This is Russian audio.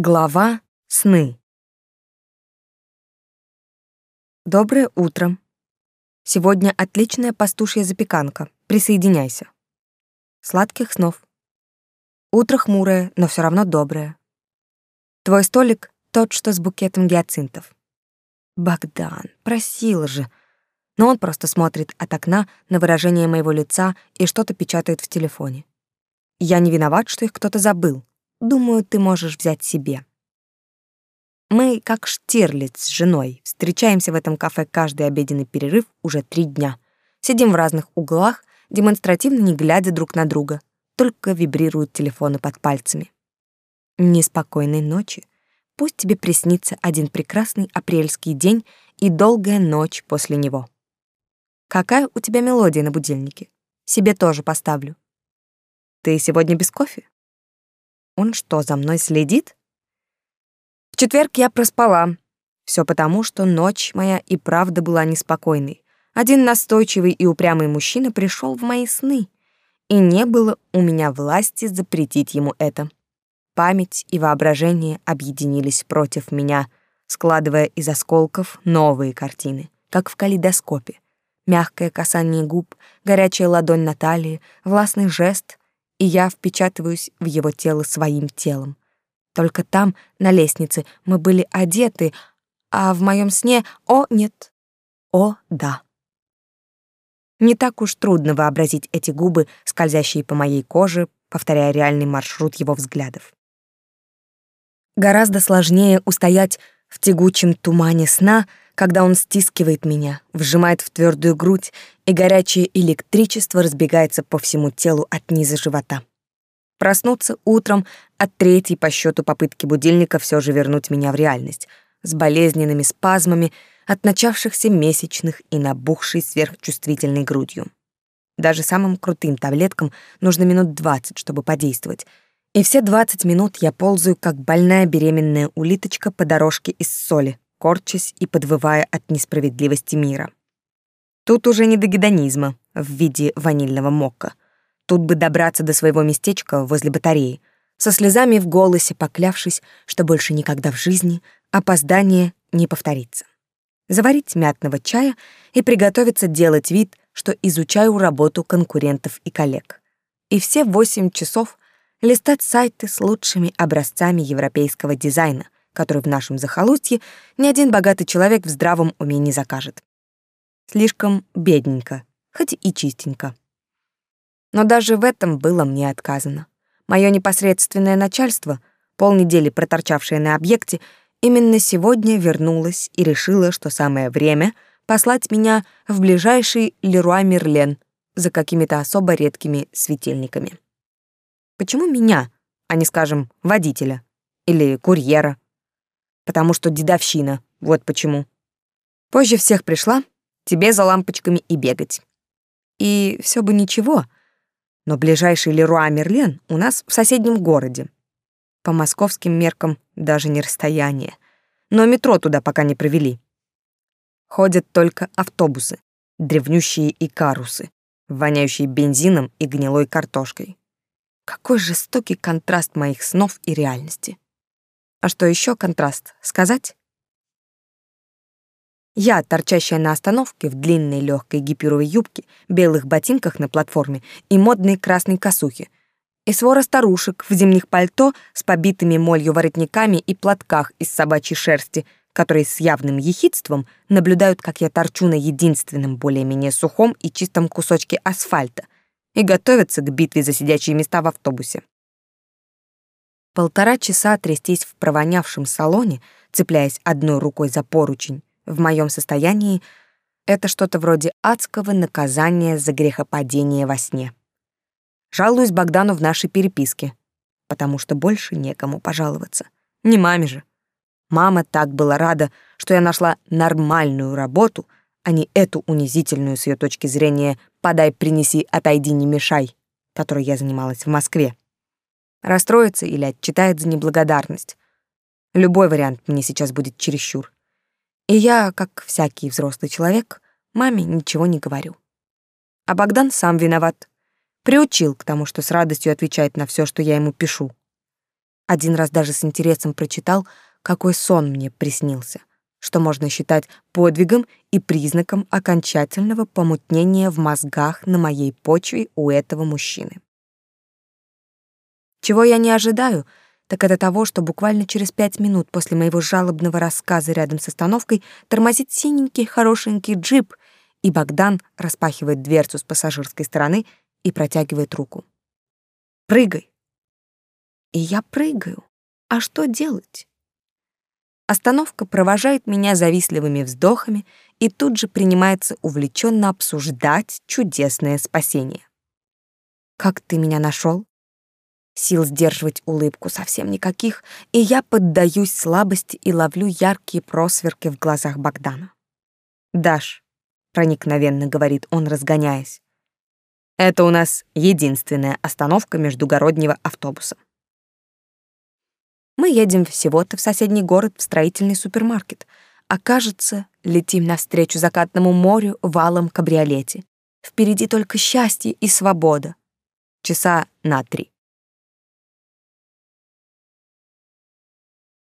Глава «Сны». Доброе утро. Сегодня отличная пастушья запеканка. Присоединяйся. Сладких снов. Утро хмурое, но все равно доброе. Твой столик тот, что с букетом гиацинтов. Богдан, просил же. Но он просто смотрит от окна на выражение моего лица и что-то печатает в телефоне. Я не виноват, что их кто-то забыл. Думаю, ты можешь взять себе. Мы, как Штирлиц с женой, встречаемся в этом кафе каждый обеденный перерыв уже три дня. Сидим в разных углах, демонстративно не глядя друг на друга, только вибрируют телефоны под пальцами. Неспокойной ночи. Пусть тебе приснится один прекрасный апрельский день и долгая ночь после него. Какая у тебя мелодия на будильнике? Себе тоже поставлю. Ты сегодня без кофе? Он что, за мной следит? В четверг я проспала. Все потому, что ночь моя и правда была неспокойной. Один настойчивый и упрямый мужчина пришел в мои сны, и не было у меня власти запретить ему это. Память и воображение объединились против меня, складывая из осколков новые картины, как в калейдоскопе. Мягкое касание губ, горячая ладонь на талии, властный жест, и я впечатываюсь в его тело своим телом. Только там, на лестнице, мы были одеты, а в моем сне — о, нет, о, да. Не так уж трудно вообразить эти губы, скользящие по моей коже, повторяя реальный маршрут его взглядов. Гораздо сложнее устоять в тягучем тумане сна — когда он стискивает меня, вжимает в твердую грудь, и горячее электричество разбегается по всему телу от низа живота. Проснуться утром от третьей по счету попытки будильника все же вернуть меня в реальность, с болезненными спазмами от начавшихся месячных и набухшей сверхчувствительной грудью. Даже самым крутым таблеткам нужно минут двадцать, чтобы подействовать. И все двадцать минут я ползаю, как больная беременная улиточка по дорожке из соли, корчась и подвывая от несправедливости мира. Тут уже не до гедонизма в виде ванильного мокка. Тут бы добраться до своего местечка возле батареи, со слезами в голосе поклявшись, что больше никогда в жизни опоздание не повторится. Заварить мятного чая и приготовиться делать вид, что изучаю работу конкурентов и коллег. И все восемь часов листать сайты с лучшими образцами европейского дизайна — который в нашем захолустье ни один богатый человек в здравом уме не закажет. Слишком бедненько, хоть и чистенько. Но даже в этом было мне отказано. Мое непосредственное начальство, полнедели проторчавшее на объекте, именно сегодня вернулось и решило, что самое время послать меня в ближайший Леруа Мерлен за какими-то особо редкими светильниками. Почему меня, а не, скажем, водителя или курьера? потому что дедовщина, вот почему. Позже всех пришла, тебе за лампочками и бегать. И все бы ничего, но ближайший Леруа Мерлен у нас в соседнем городе. По московским меркам даже не расстояние. Но метро туда пока не провели. Ходят только автобусы, древнющие икарусы, воняющие бензином и гнилой картошкой. Какой жестокий контраст моих снов и реальности. А что еще контраст? Сказать? Я, торчащая на остановке в длинной легкой гипюровой юбке, белых ботинках на платформе и модной красной косухе, и свора старушек в зимних пальто с побитыми молью воротниками и платках из собачьей шерсти, которые с явным ехидством наблюдают, как я торчу на единственном более-менее сухом и чистом кусочке асфальта и готовятся к битве за сидячие места в автобусе. Полтора часа трястись в провонявшем салоне, цепляясь одной рукой за поручень, в моем состоянии это что-то вроде адского наказания за грехопадение во сне. Жалуюсь Богдану в нашей переписке, потому что больше некому пожаловаться. Не маме же. Мама так была рада, что я нашла нормальную работу, а не эту унизительную с ее точки зрения «подай, принеси, отойди, не мешай», которой я занималась в Москве расстроится или отчитает за неблагодарность. Любой вариант мне сейчас будет чересчур. И я, как всякий взрослый человек, маме ничего не говорю. А Богдан сам виноват. Приучил к тому, что с радостью отвечает на все, что я ему пишу. Один раз даже с интересом прочитал, какой сон мне приснился, что можно считать подвигом и признаком окончательного помутнения в мозгах на моей почве у этого мужчины. Чего я не ожидаю, так это того, что буквально через пять минут после моего жалобного рассказа рядом с остановкой тормозит синенький хорошенький джип, и Богдан распахивает дверцу с пассажирской стороны и протягивает руку. «Прыгай!» И я прыгаю. А что делать? Остановка провожает меня завистливыми вздохами и тут же принимается увлеченно обсуждать чудесное спасение. «Как ты меня нашел? Сил сдерживать улыбку совсем никаких, и я поддаюсь слабости и ловлю яркие просверки в глазах Богдана. «Даш», — проникновенно говорит он, разгоняясь, «это у нас единственная остановка междугороднего автобуса. Мы едем всего-то в соседний город в строительный супермаркет, а кажется, летим навстречу закатному морю валом кабриолете. Впереди только счастье и свобода. Часа на три.